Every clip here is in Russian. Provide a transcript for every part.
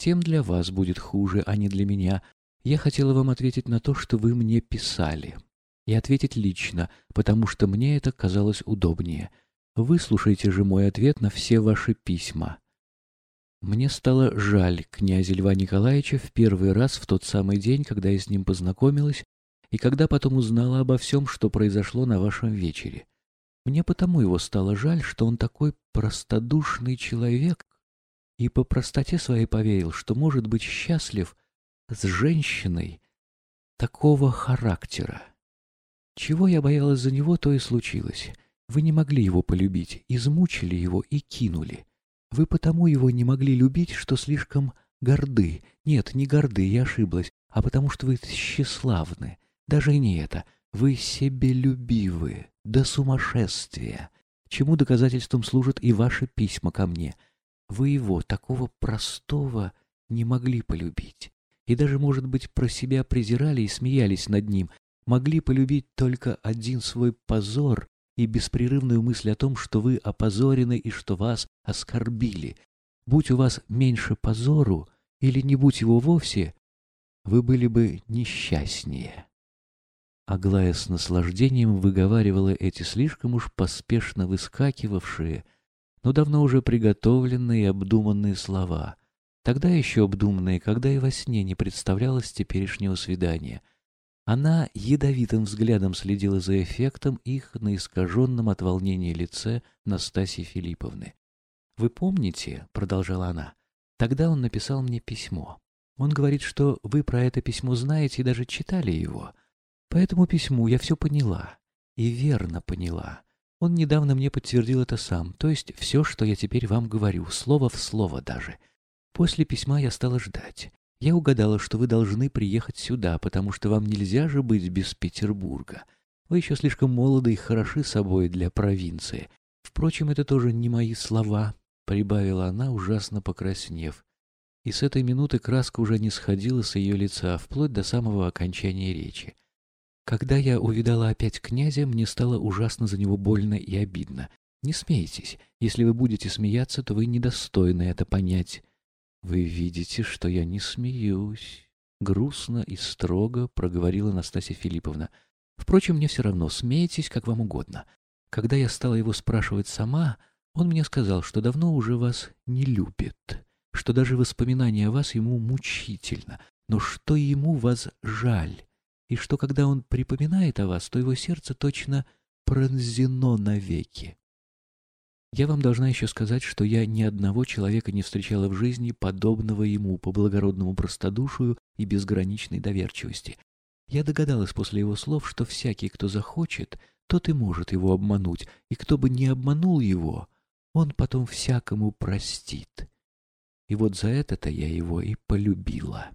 тем для вас будет хуже, а не для меня. Я хотела вам ответить на то, что вы мне писали. И ответить лично, потому что мне это казалось удобнее. Выслушайте же мой ответ на все ваши письма. Мне стало жаль князя Льва Николаевича в первый раз в тот самый день, когда я с ним познакомилась, и когда потом узнала обо всем, что произошло на вашем вечере. Мне потому его стало жаль, что он такой простодушный человек и по простоте своей поверил, что может быть счастлив с женщиной такого характера. Чего я боялась за него, то и случилось. Вы не могли его полюбить, измучили его и кинули. Вы потому его не могли любить, что слишком горды. Нет, не горды, я ошиблась, а потому что вы тщеславны. Даже не это. Вы себелюбивы до сумасшествия, чему доказательством служат и ваши письма ко мне. Вы его, такого простого, не могли полюбить. И даже, может быть, про себя презирали и смеялись над ним, могли полюбить только один свой позор и беспрерывную мысль о том, что вы опозорены и что вас оскорбили. Будь у вас меньше позору, или не будь его вовсе, вы были бы несчастнее. Аглая с наслаждением выговаривала эти слишком уж поспешно выскакивавшие, но давно уже приготовленные и обдуманные слова. Тогда еще обдуманные, когда и во сне не представлялось теперешнего свидания. Она ядовитым взглядом следила за эффектом их на искаженном от волнения лице Настасьи Филипповны. «Вы помните, — продолжала она, — тогда он написал мне письмо. Он говорит, что вы про это письмо знаете и даже читали его. По этому письму я все поняла. И верно поняла. Он недавно мне подтвердил это сам, то есть все, что я теперь вам говорю, слово в слово даже. После письма я стала ждать. Я угадала, что вы должны приехать сюда, потому что вам нельзя же быть без Петербурга. Вы еще слишком молоды и хороши собой для провинции. Впрочем, это тоже не мои слова, — прибавила она, ужасно покраснев. И с этой минуты краска уже не сходила с ее лица, вплоть до самого окончания речи. Когда я увидала опять князя, мне стало ужасно за него больно и обидно. Не смейтесь. Если вы будете смеяться, то вы недостойны это понять. Вы видите, что я не смеюсь. Грустно и строго проговорила Настасья Филипповна. Впрочем, мне все равно, смейтесь, как вам угодно. Когда я стала его спрашивать сама, он мне сказал, что давно уже вас не любит, что даже воспоминание о вас ему мучительно, но что ему вас жаль и что когда он припоминает о вас, то его сердце точно пронзено навеки. Я вам должна еще сказать, что я ни одного человека не встречала в жизни, подобного ему по благородному простодушию и безграничной доверчивости. Я догадалась после его слов, что всякий, кто захочет, тот и может его обмануть, и кто бы не обманул его, он потом всякому простит. И вот за это-то я его и полюбила.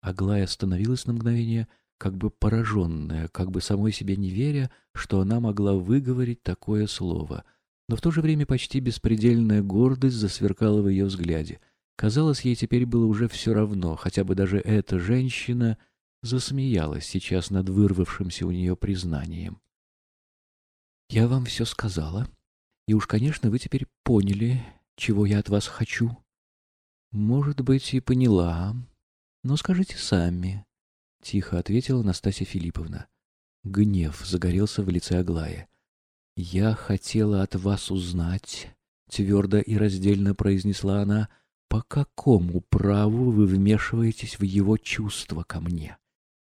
Аглая остановилась на мгновение — как бы пораженная, как бы самой себе не веря, что она могла выговорить такое слово. Но в то же время почти беспредельная гордость засверкала в ее взгляде. Казалось, ей теперь было уже все равно, хотя бы даже эта женщина засмеялась сейчас над вырвавшимся у нее признанием. «Я вам все сказала, и уж, конечно, вы теперь поняли, чего я от вас хочу. Может быть, и поняла, но скажите сами, — тихо ответила Настасья Филипповна. Гнев загорелся в лице Аглая. «Я хотела от вас узнать», — твердо и раздельно произнесла она, «по какому праву вы вмешиваетесь в его чувства ко мне?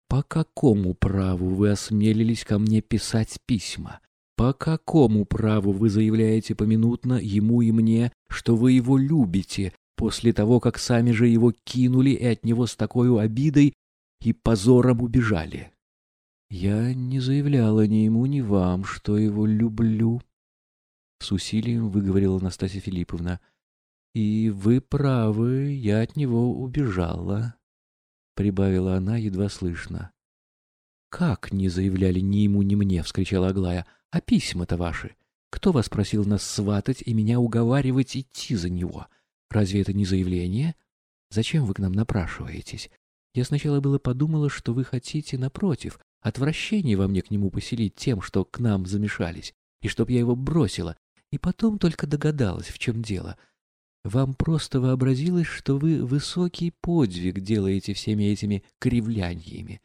По какому праву вы осмелились ко мне писать письма? По какому праву вы заявляете поминутно ему и мне, что вы его любите, после того, как сами же его кинули и от него с такой обидой и позором убежали. Я не заявляла ни ему, ни вам, что его люблю, — с усилием выговорила Настасья Филипповна. И вы правы, я от него убежала, — прибавила она едва слышно. «Как не заявляли ни ему, ни мне?» — вскричала Аглая. «А письма-то ваши? Кто вас просил нас сватать и меня уговаривать идти за него? Разве это не заявление? Зачем вы к нам напрашиваетесь? Я сначала было подумала, что вы хотите, напротив, отвращение во мне к нему поселить тем, что к нам замешались, и чтоб я его бросила, и потом только догадалась, в чем дело. Вам просто вообразилось, что вы высокий подвиг делаете всеми этими кривляниями.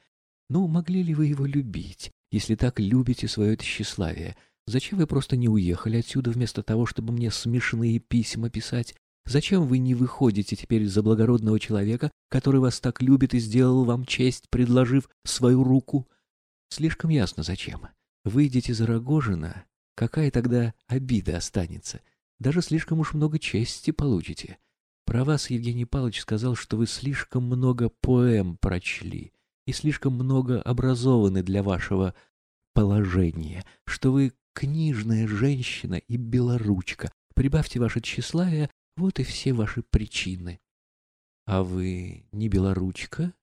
Ну, могли ли вы его любить, если так любите свое тщеславие? Зачем вы просто не уехали отсюда вместо того, чтобы мне смешные письма писать? Зачем вы не выходите теперь за благородного человека, который вас так любит и сделал вам честь, предложив свою руку? Слишком ясно зачем. Выйдете за Рогожина, какая тогда обида останется? Даже слишком уж много чести получите. Про вас Евгений Павлович сказал, что вы слишком много поэм прочли и слишком много образованы для вашего положения, что вы книжная женщина и белоручка. Прибавьте ваше тщеславие, вот и все ваши причины. — А вы не белоручка?